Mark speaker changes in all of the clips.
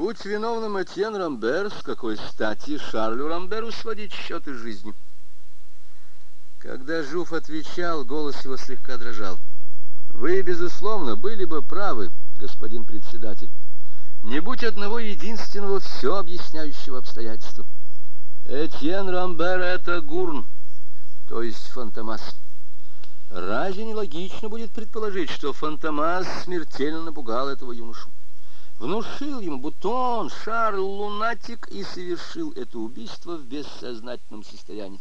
Speaker 1: Будь виновным Этьен Рамбер, с какой стати Шарлю Рамберу сводить счеты жизни? Когда Жуф отвечал, голос его слегка дрожал. Вы, безусловно, были бы правы, господин председатель. Не будь одного единственного все объясняющего обстоятельства. Этьен Рамбер — это Гурн, то есть Фантомас. Разве нелогично будет предположить, что Фантомас смертельно напугал этого юношу? внушил ему, будто он, Шарль Лунатик, и совершил это убийство в бессознательном состоянии.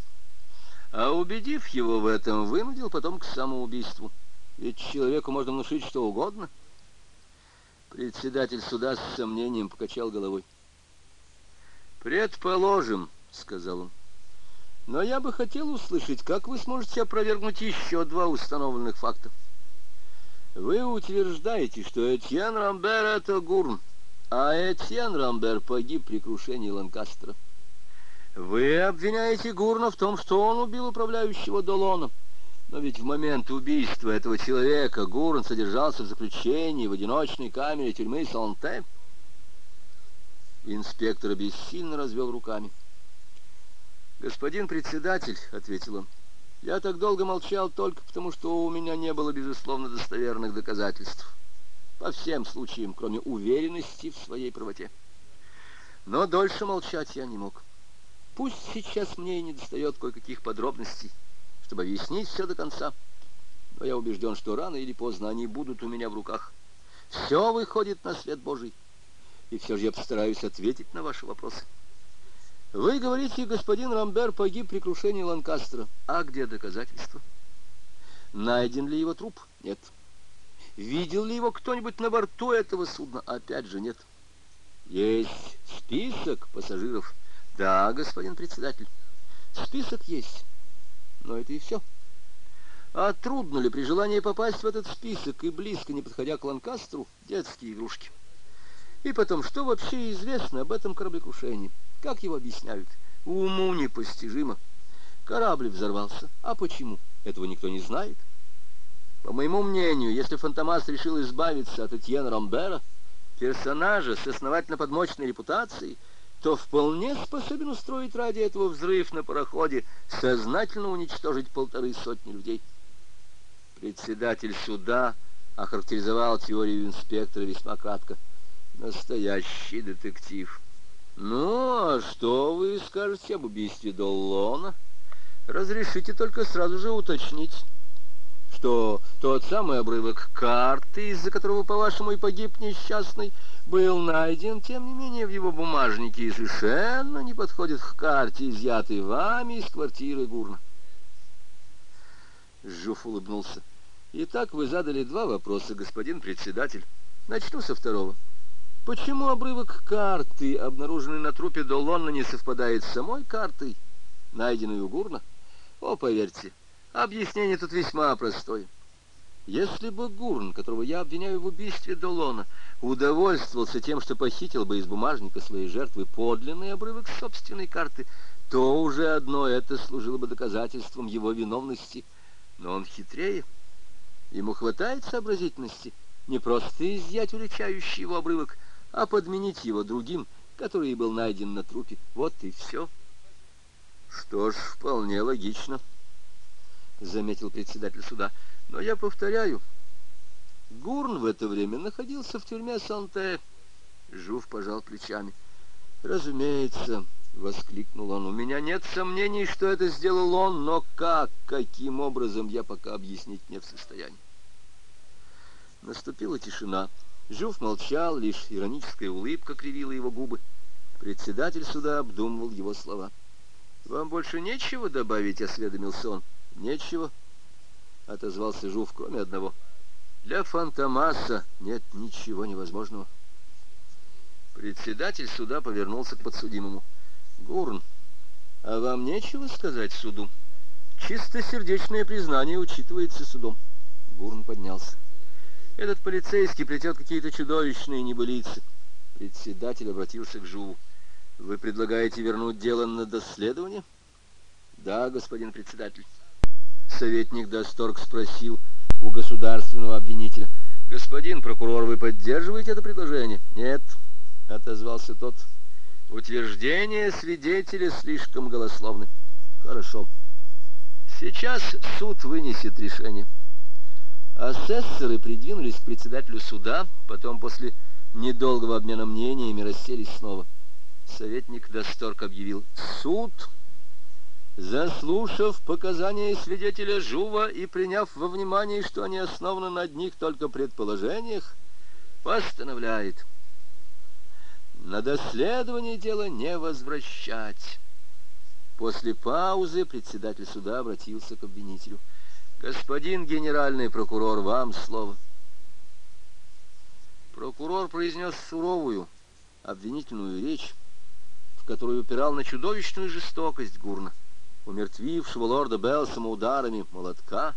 Speaker 1: А убедив его в этом, вынудил потом к самоубийству. Ведь человеку можно внушить что угодно. Председатель суда с сомнением покачал головой. «Предположим», — сказал он, — «но я бы хотел услышать, как вы сможете опровергнуть еще два установленных факта». Вы утверждаете, что Этьен Рамбер — это Гурн, а Этьен Рамбер погиб при крушении Ланкастера. Вы обвиняете Гурна в том, что он убил управляющего Долона. Но ведь в момент убийства этого человека Гурн содержался в заключении в одиночной камере тюрьмы Саланте. Инспектор бессильно развел руками. «Господин председатель», — ответил он, — я так долго молчал только потому, что у меня не было, безусловно, достоверных доказательств. По всем случаям, кроме уверенности в своей правоте. Но дольше молчать я не мог. Пусть сейчас мне и не достает кое-каких подробностей, чтобы объяснить все до конца. Но я убежден, что рано или поздно они будут у меня в руках. Все выходит на свет Божий. И все же я постараюсь ответить на ваши вопросы. Вы говорите, господин Рамбер погиб при крушении Ланкастера. А где доказательства? Найден ли его труп? Нет. Видел ли его кто-нибудь на борту этого судна? Опять же, нет. Есть список пассажиров? Да, господин председатель. Список есть. Но это и все. А трудно ли при желании попасть в этот список и близко не подходя к Ланкастеру детские игрушки? И потом, что вообще известно об этом кораблекрушении? Как его объясняют? Уму непостижимо. Корабль взорвался. А почему? Этого никто не знает. По моему мнению, если Фантомас решил избавиться от Этьена Ромбера, персонажа с основательно подмочной репутацией, то вполне способен устроить ради этого взрыв на пароходе, сознательно уничтожить полторы сотни людей. Председатель суда охарактеризовал теорию инспектора весьма кратко. Настоящий детектив. «Ну, а что вы скажете об убийстве Доллона?» «Разрешите только сразу же уточнить» что тот самый обрывок карты, из-за которого, по-вашему, и погиб несчастный, был найден, тем не менее, в его бумажнике и совершенно не подходит к карте, изъятой вами из квартиры Гурна. Жуф улыбнулся. «Итак, вы задали два вопроса, господин председатель. Начну со второго». Почему обрывок карты, обнаруженный на трупе Долонна, не совпадает с самой картой, найденной у Гурна? О, поверьте, объяснение тут весьма простое. Если бы Гурн, которого я обвиняю в убийстве Долона, удовольствовался тем, что похитил бы из бумажника своей жертвы подлинный обрывок собственной карты, то уже одно это служило бы доказательством его виновности. Но он хитрее. Ему хватает сообразительности не просто изъять уличающий его обрывок, а подменить его другим, который был найден на трупе. Вот и все. Что ж, вполне логично, заметил председатель суда. Но я повторяю, Гурн в это время находился в тюрьме Санте. Жув пожал плечами. Разумеется, воскликнул он. У меня нет сомнений, что это сделал он, но как, каким образом я пока объяснить не в состоянии. Наступила тишина. Жуф молчал, лишь ироническая улыбка кривила его губы. Председатель суда обдумывал его слова. «Вам больше нечего добавить?» — осведомился он. «Нечего», — отозвался Жуф, кроме одного. «Для Фантомаса нет ничего невозможного». Председатель суда повернулся к подсудимому. «Гурн, а вам нечего сказать суду? Чистосердечное признание учитывается судом». Гурн поднялся. Этот полицейский плетет какие-то чудовищные небылицы. Председатель обратился к Жуву. Вы предлагаете вернуть дело на доследование? Да, господин председатель. Советник Досторг спросил у государственного обвинителя. Господин прокурор, вы поддерживаете это предложение? Нет, отозвался тот. Утверждение свидетеля слишком голословны. Хорошо. Сейчас суд вынесет решение. Асессоры придвинулись к председателю суда, потом после недолгого обмена мнениями расселись снова. Советник Досторг объявил «Суд!» Заслушав показания свидетеля Жува и приняв во внимание, что они основаны на одних только предположениях, постановляет на доследование дела не возвращать. После паузы председатель суда обратился к обвинителю. Господин генеральный прокурор, вам слово. Прокурор произнес суровую, обвинительную речь, в которой упирал на чудовищную жестокость Гурна, умертвившего лорда Белсома ударами молотка,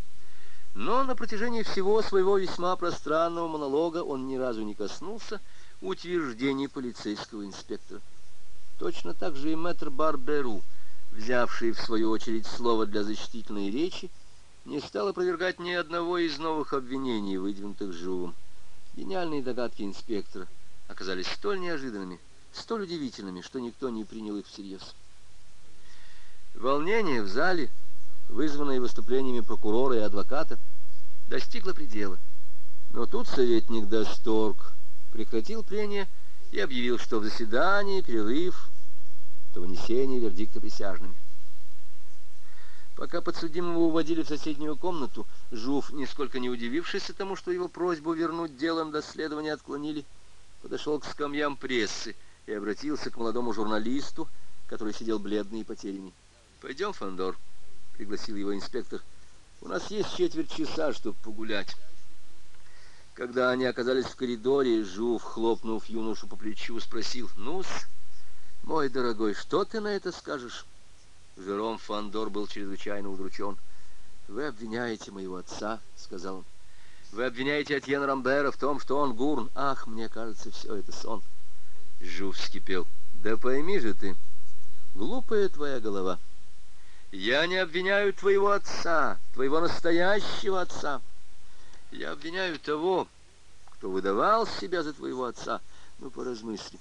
Speaker 1: но на протяжении всего своего весьма пространного монолога он ни разу не коснулся утверждений полицейского инспектора. Точно так же и мэтр Барберу, взявший в свою очередь слово для защитительной речи, не стал опровергать ни одного из новых обвинений, выдвинутых живым. Гениальные догадки инспектора оказались столь неожиданными, столь удивительными, что никто не принял их всерьез. Волнение в зале, вызванное выступлениями прокурора и адвоката, достигло предела. Но тут советник Досторг прекратил прение и объявил, что в заседании перерыв до вынесения вердикта присяжными. Пока подсудимого уводили в соседнюю комнату, Жуф, нисколько не удивившись тому, что его просьбу вернуть делом доследования отклонили, подошел к скамьям прессы и обратился к молодому журналисту, который сидел бледный и потерянный. «Пойдем, Фандор», — пригласил его инспектор. «У нас есть четверть часа, чтобы погулять». Когда они оказались в коридоре, Жуф, хлопнув юношу по плечу, спросил, «Ну-с, мой дорогой, что ты на это скажешь?» Жером Фандор был чрезвычайно удручен. «Вы обвиняете моего отца», — сказал он. «Вы обвиняете Атьена Рамбера в том, что он гурн. Ах, мне кажется, все это сон». Жу вскипел. «Да пойми же ты, глупая твоя голова. Я не обвиняю твоего отца, твоего настоящего отца. Я обвиняю того, кто выдавал себя за твоего отца. Ну, поразмысли».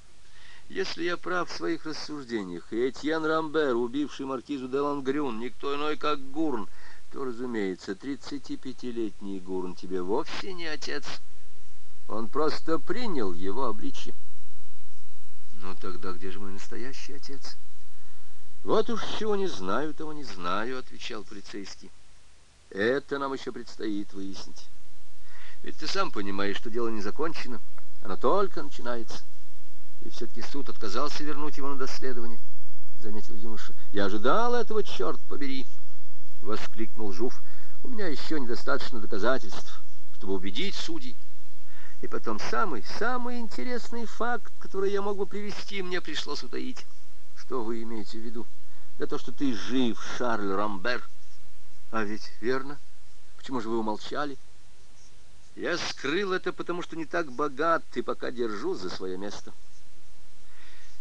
Speaker 1: Если я прав в своих рассуждениях, и Этьен Рамбер, убивший маркизу де Лангрюн, никто иной, как Гурн, то, разумеется, тридцатипятилетний Гурн тебе вовсе не отец. Он просто принял его обличье. Ну тогда где же мой настоящий отец? Вот уж чего не знаю, того не знаю, отвечал полицейский. Это нам еще предстоит выяснить. Ведь ты сам понимаешь, что дело не закончено. Оно только начинается и все-таки суд отказался вернуть его на доследование, — заметил юноша. — Я ожидал этого, черт побери! — воскликнул Жуф. — У меня еще недостаточно доказательств, чтобы убедить судей. И потом самый, самый интересный факт, который я мог бы привести, мне пришлось утаить. — Что вы имеете в виду? — Да то, что ты жив, Шарль Рамбер. — А ведь верно. Почему же вы умолчали? — Я скрыл это, потому что не так богат и пока держу за свое место. —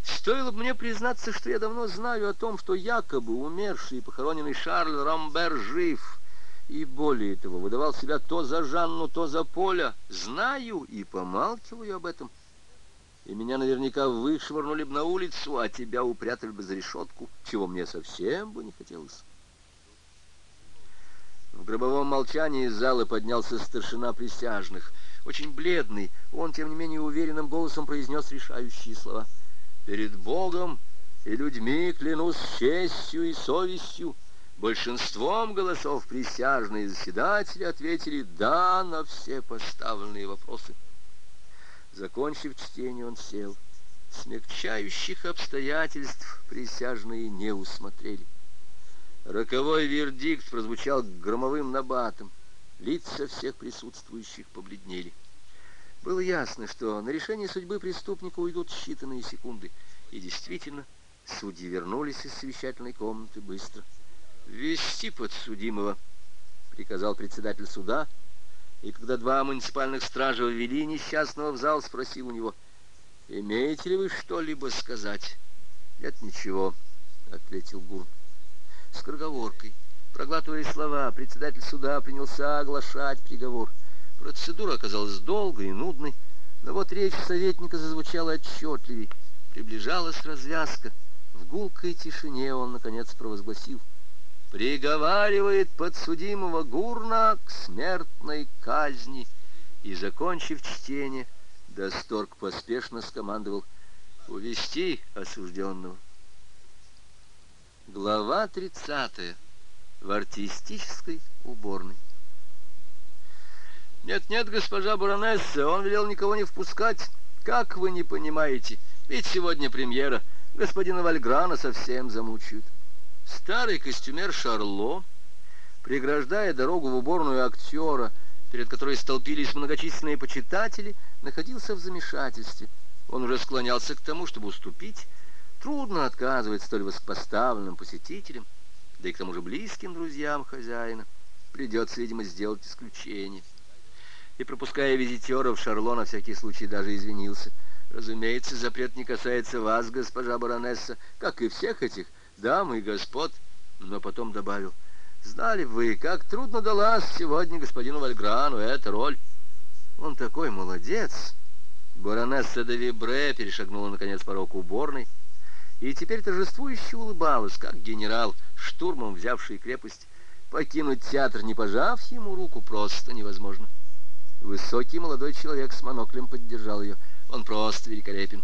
Speaker 1: Стоило бы мне признаться, что я давно знаю о том, что якобы умерший и похороненный Шарль Рамбер жив, и более того, выдавал себя то за Жанну, то за Поля. Знаю и помалкиваю об этом. И меня наверняка вышвырнули бы на улицу, а тебя упрятали бы за решетку, чего мне совсем бы не хотелось. В гробовом молчании из зала поднялся старшина присяжных. Очень бледный, он, тем не менее, уверенным голосом произнес решающие слова — перед Богом и людьми клянусь честью и совестью. Большинством голосов присяжные заседатели ответили «да» на все поставленные вопросы. Закончив чтение, он сел. Смягчающих обстоятельств присяжные не усмотрели. Роковой вердикт прозвучал громовым набатом. Лица всех присутствующих побледнели. Было ясно, что на решение судьбы преступника уйдут считанные секунды. И действительно, судьи вернулись из совещательной комнаты быстро. «Вести подсудимого», — приказал председатель суда, и когда два муниципальных стража ввели несчастного в зал, спросил у него, «Имеете ли вы что-либо сказать?» «Нет, ничего», — ответил Гурн. С корговоркой, проглатывая слова, председатель суда принялся оглашать приговор — Процедура оказалась долгой и нудной, но вот речь советника зазвучала отчетливее. Приближалась развязка. В гулкой тишине он, наконец, провозгласил. «Приговаривает подсудимого Гурна к смертной казни». И, закончив чтение, Досторг поспешно скомандовал «Увести осужденного». Глава 30. В артистической уборной. «Нет-нет, госпожа баронесса, он велел никого не впускать. Как вы не понимаете? Ведь сегодня премьера. Господина Вальграна совсем замучают». Старый костюмер Шарло, преграждая дорогу в уборную актера, перед которой столпились многочисленные почитатели, находился в замешательстве. Он уже склонялся к тому, чтобы уступить. Трудно отказывать столь воспоставленным посетителям, да и к тому же близким друзьям хозяина. Придется, видимо, сделать исключение и, пропуская визитеров, Шарло на всякий случай даже извинился. «Разумеется, запрет не касается вас, госпожа баронесса, как и всех этих дам и господ», но потом добавил, «Знали вы, как трудно далась сегодня господину Вальграну эта роль. Он такой молодец». Баронесса де Вибре перешагнула, наконец, порог уборной и теперь торжествующе улыбалась, как генерал, штурмом взявший крепость. Покинуть театр, не пожав ему руку, просто невозможно. Высокий молодой человек с моноклем поддержал ее. Он просто великолепен.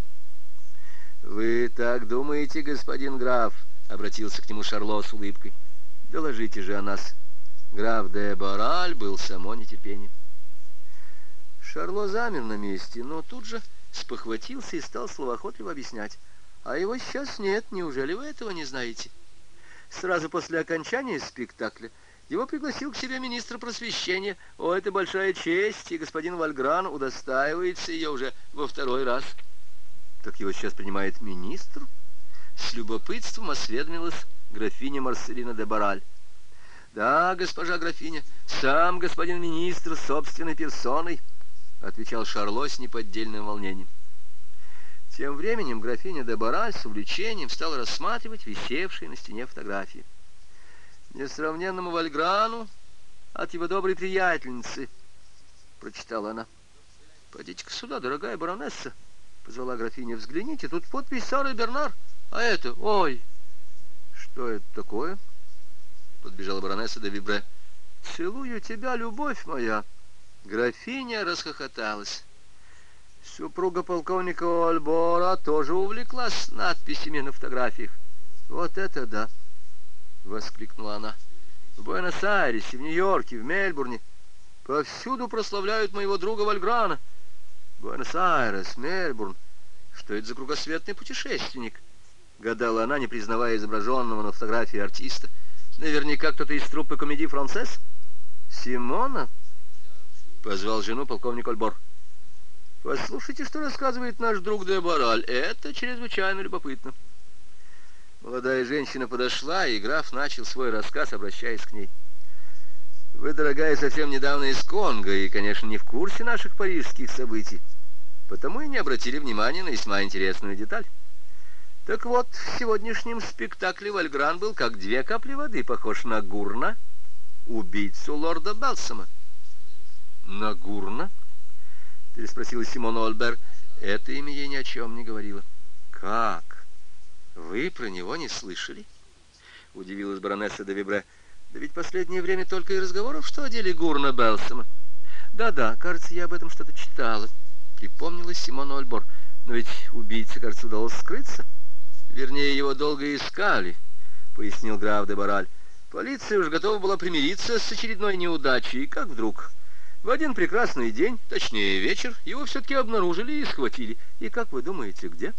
Speaker 1: «Вы так думаете, господин граф?» — обратился к нему Шарло с улыбкой. «Доложите же о нас». Граф де Бараль был само нетерпение. Шарло замер на месте, но тут же спохватился и стал словоохотливо объяснять. «А его сейчас нет, неужели вы этого не знаете?» Сразу после окончания спектакля его пригласил к себе министр просвещения. О, это большая честь, и господин Вальгран удостаивается ее уже во второй раз. Так его сейчас принимает министр? С любопытством осведомилась графиня Марселина де Бараль. «Да, госпожа графиня, сам господин министр собственной персоной», — отвечал Шарло с неподдельным волнением. Тем временем графиня де Бараль с увлечением стала рассматривать висевшие на стене фотографии несравненному Вальграну от его доброй приятельницы», — прочитала она. «Пойдите-ка сюда, дорогая баронесса», — позвала графиня. «Взгляните, тут подпись Сары Бернар, а это, ой!» «Что это такое?» — подбежала баронесса до Вибре. «Целую тебя, любовь моя!» Графиня расхохоталась. Супруга полковника Ольбора тоже увлеклась надписями на фотографиях. «Вот это да!» — воскликнула она. «В Буэнос-Айресе, в Нью-Йорке, в Мельбурне повсюду прославляют моего друга Вальграна. Буэнос-Айрес, Мельбурн. Что это за кругосветный путешественник?» — гадала она, не признавая изображенного на фотографии артиста. «Наверняка кто-то из труппы комедии «Францесс»?» «Симона?» — позвал жену полковник Ольбор. «Послушайте, что рассказывает наш друг Дебораль. Это чрезвычайно любопытно». Молодая женщина подошла, и граф начал свой рассказ, обращаясь к ней. «Вы, дорогая, совсем недавно из Конго и, конечно, не в курсе наших парижских событий, потому и не обратили внимания на весьма интересную деталь. Так вот, в сегодняшнем спектакле Вальгран был как две капли воды похож на Гурна, убийцу лорда Белсома». «На Гурна?» — переспросила Симон Ольбер. Это имя ей ни о чем не говорило. «Как?» «Вы про него не слышали?» — удивилась баронесса де Вибре. «Да ведь последнее время только и разговоров, что о деле Гурна Белсома». «Да-да, кажется, я об этом что-то читала», — припомнила Симон Ольбор. «Но ведь убийце, кажется, удалось скрыться. Вернее, его долго искали», — пояснил граф де Бараль. «Полиция уже готова была примириться с очередной неудачей, и как вдруг...» В один прекрасный день, точнее вечер, его все-таки обнаружили и схватили. И как вы думаете, где?»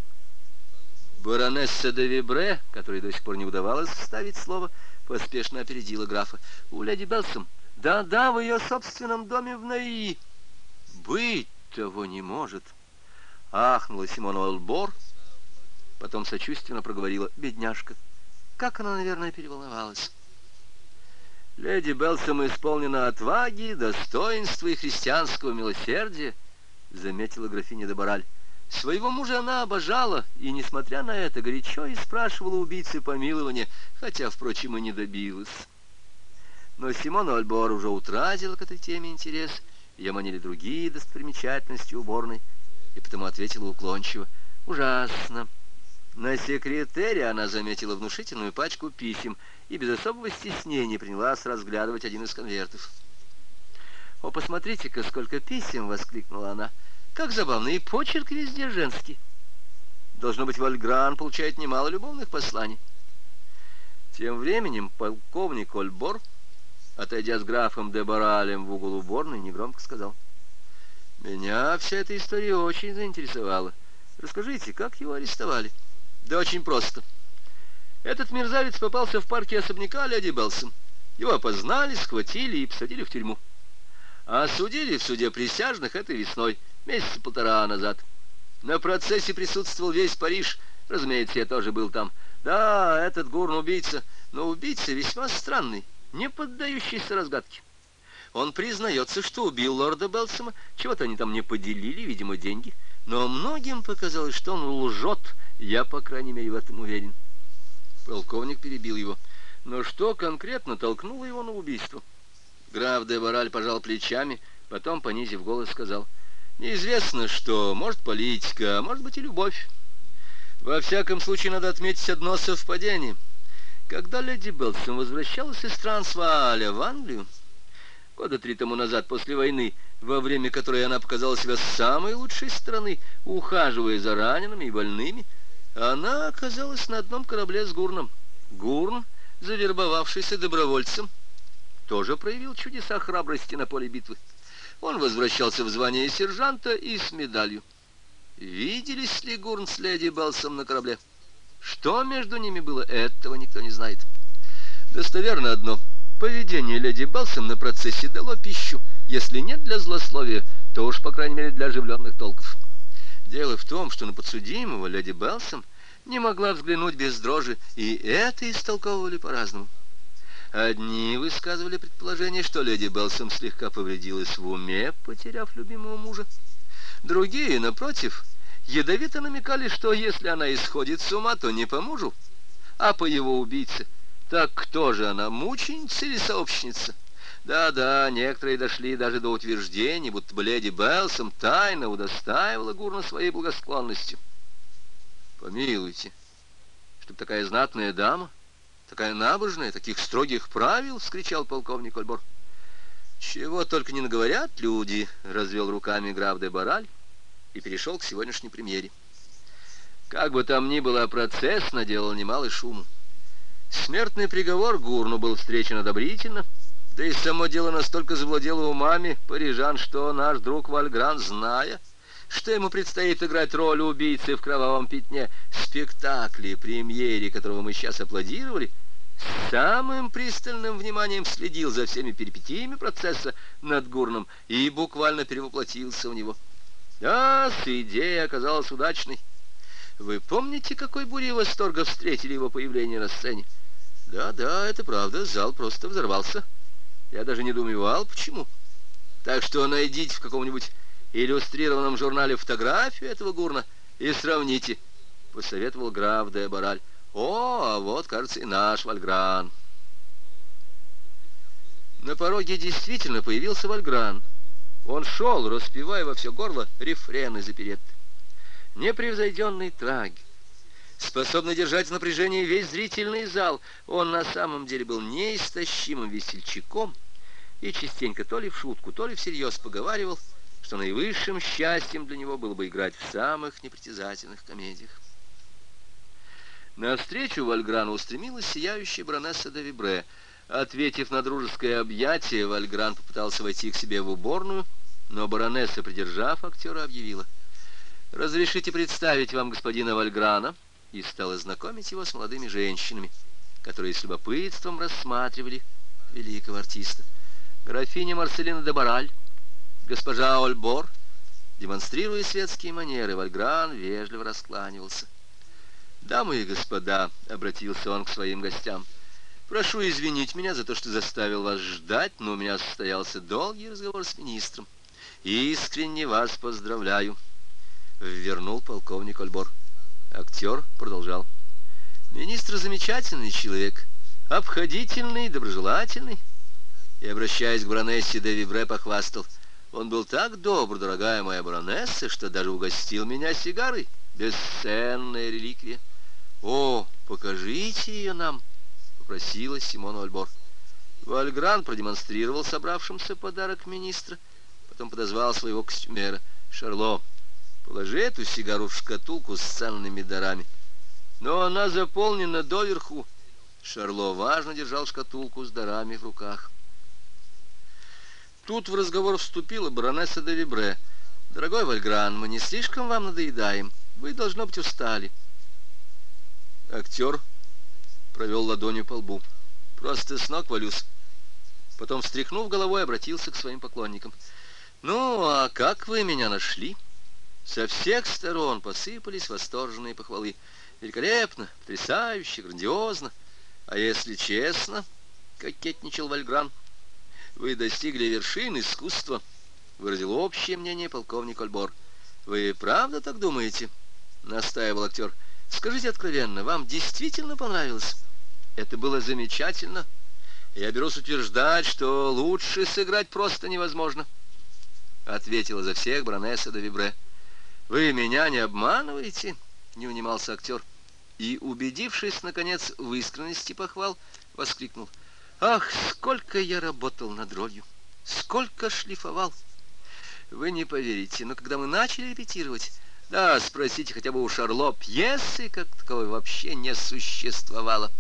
Speaker 1: Баронесса де Вибре, которой до сих пор не удавалось вставить слово, поспешно опередила графа. «У леди Белсом? Да-да, в ее собственном доме в Наи!» «Быть того не может!» Ахнула Симона Олбор, потом сочувственно проговорила «бедняжка». Как она, наверное, переволновалась. Леди Белсом исполнена отваги, достоинства и христианского милосердия, заметила графиня де Бараль. Своего мужа она обожала, и, несмотря на это, горячо и спрашивала убийцы помилования, хотя, впрочем, и не добилась. Но Симон Альбор уже утратил к этой теме интерес, ее манили другие достопримечательности уборной, и потому ответила уклончиво. «Ужасно». На секретаре она заметила внушительную пачку писем и без особого стеснения принялась разглядывать один из конвертов. «О, посмотрите-ка, сколько писем!» — воскликнула она. Как забавно, и почерк везде женский. Должно быть, Вальгран получает немало любовных посланий. Тем временем полковник Ольбор, отойдя с графом де Баралем в угол уборной, негромко сказал. «Меня вся эта история очень заинтересовала. Расскажите, как его арестовали?» «Да очень просто. Этот мерзавец попался в парке особняка Леди Белсон. Его опознали, схватили и посадили в тюрьму. А осудили в суде присяжных этой весной» месяца полтора назад. На процессе присутствовал весь Париж. Разумеется, я тоже был там. Да, этот Гурн убийца, но убийца весьма странный, не поддающийся разгадке. Он признается, что убил лорда Белсома, чего-то они там не поделили, видимо, деньги. Но многим показалось, что он лжет, я, по крайней мере, в этом уверен. Полковник перебил его. Но что конкретно толкнуло его на убийство? Граф де Бараль пожал плечами, потом, понизив голос, сказал — Неизвестно что, может политика, а может быть и любовь. Во всяком случае надо отметить одно совпадение. Когда леди Белсон возвращалась из Трансвааля в Англию, года три тому назад после войны, во время которой она показала себя самой лучшей стороны, ухаживая за ранеными и больными, она оказалась на одном корабле с Гурном. Гурн, завербовавшийся добровольцем, тоже проявил чудеса храбрости на поле битвы он возвращался в звание сержанта и с медалью. Виделись ли Гурн с леди Белсом на корабле? Что между ними было, этого никто не знает. Достоверно одно. Поведение леди Белсом на процессе дало пищу. Если нет для злословия, то уж, по крайней мере, для оживленных толков. Дело в том, что на подсудимого леди Белсом не могла взглянуть без дрожи, и это истолковывали по-разному. Одни высказывали предположение, что леди Белсом слегка повредилась в уме, потеряв любимого мужа. Другие, напротив, ядовито намекали, что если она исходит с ума, то не по мужу, а по его убийце. Так кто же она, мученица или сообщница? Да-да, некоторые дошли даже до утверждения, будто бы леди Белсом тайно удостаивала Гурна своей благосклонностью. Помилуйте, чтобы такая знатная дама Такая набожная, таких строгих правил!» — вскричал полковник Ольбор. «Чего только не наговорят люди!» — развел руками граф де Бараль и перешел к сегодняшней премьере. Как бы там ни было, процесс наделал немалый шум. Смертный приговор Гурну был встречен одобрительно, да и само дело настолько завладело умами парижан, что наш друг Вальгран, зная что ему предстоит играть роль убийцы в кровавом пятне, спектакле, премьере которого мы сейчас аплодировали, самым пристальным вниманием следил за всеми перипетиями процесса над Гурном и буквально перевоплотился в него. Да, идея оказалась удачной. Вы помните, какой бурей восторга встретили его появление на сцене? Да-да, это правда, зал просто взорвался. Я даже не думал, почему. Так что найдите в каком-нибудь иллюстрированном журнале фотографию этого гурна и сравните», — посоветовал граф де Бараль. «О, а вот, кажется, и наш Вальгран». На пороге действительно появился Вальгран. Он шел, распевая во все горло рефрен из оперетты. Непревзойденный траг, способный держать в напряжении весь зрительный зал, он на самом деле был неистощимым весельчаком и частенько то ли в шутку, то ли всерьез поговаривал что наивысшим счастьем для него было бы играть в самых непритязательных комедиях. На встречу Вальграну устремилась сияющая баронесса де Вибре. Ответив на дружеское объятие, Вальгран попытался войти к себе в уборную, но баронесса, придержав актера, объявила. «Разрешите представить вам господина Вальграна?» и стала знакомить его с молодыми женщинами, которые с любопытством рассматривали великого артиста. «Графиня Марселина де Бараль, Госпожа Ольбор, демонстрируя светские манеры, Вальгран вежливо раскланивался. «Дамы и господа», — обратился он к своим гостям, — «прошу извинить меня за то, что заставил вас ждать, но у меня состоялся долгий разговор с министром. Искренне вас поздравляю», — вернул полковник Ольбор. Актер продолжал. «Министр замечательный человек, обходительный, доброжелательный» и, обращаясь к баронессе де Вибре похвастал — он был так добр, дорогая моя баронесса, что даже угостил меня сигарой. Бесценная реликвия. «О, покажите ее нам!» — попросила Симона Ольбор. Вальгран продемонстрировал собравшимся подарок министра, потом подозвал своего костюмера. «Шарло, положи эту сигару в шкатулку с ценными дарами». «Но она заполнена доверху». Шарло важно держал шкатулку с дарами в руках. Тут в разговор вступила баронесса де Вибре. «Дорогой Вальгран, мы не слишком вам надоедаем. Вы, должно быть, устали». Актер провел ладонью по лбу. «Просто с ног валюсь». Потом, встряхнув головой, обратился к своим поклонникам. «Ну, а как вы меня нашли?» Со всех сторон посыпались восторженные похвалы. «Великолепно, потрясающе, грандиозно. А если честно, — кокетничал Вальгран, — вы достигли вершин искусства, выразил общее мнение полковник Ольбор. Вы правда так думаете? настаивал актер. Скажите откровенно, вам действительно понравилось? Это было замечательно. Я берусь утверждать, что лучше сыграть просто невозможно. Ответила за всех баронесса де Вибре. Вы меня не обманываете? Не унимался актер. И, убедившись, наконец, в искренности похвал, воскликнул. Ах, сколько я работал над ролью, сколько шлифовал. Вы не поверите, но когда мы начали репетировать, да, спросите хотя бы у Шарло, пьесы как таковой вообще не существовало.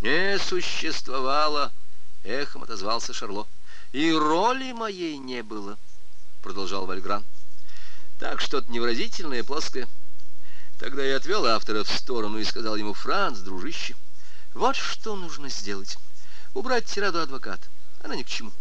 Speaker 1: Не существовало, эхом отозвался Шарло. И роли моей не было, продолжал Вальгран. Так что-то невразительное, плоское. Тогда я отвел автора в сторону и сказал ему, Франц, дружище, вот что нужно сделать убрать тираду адвоката. Она ни к чему.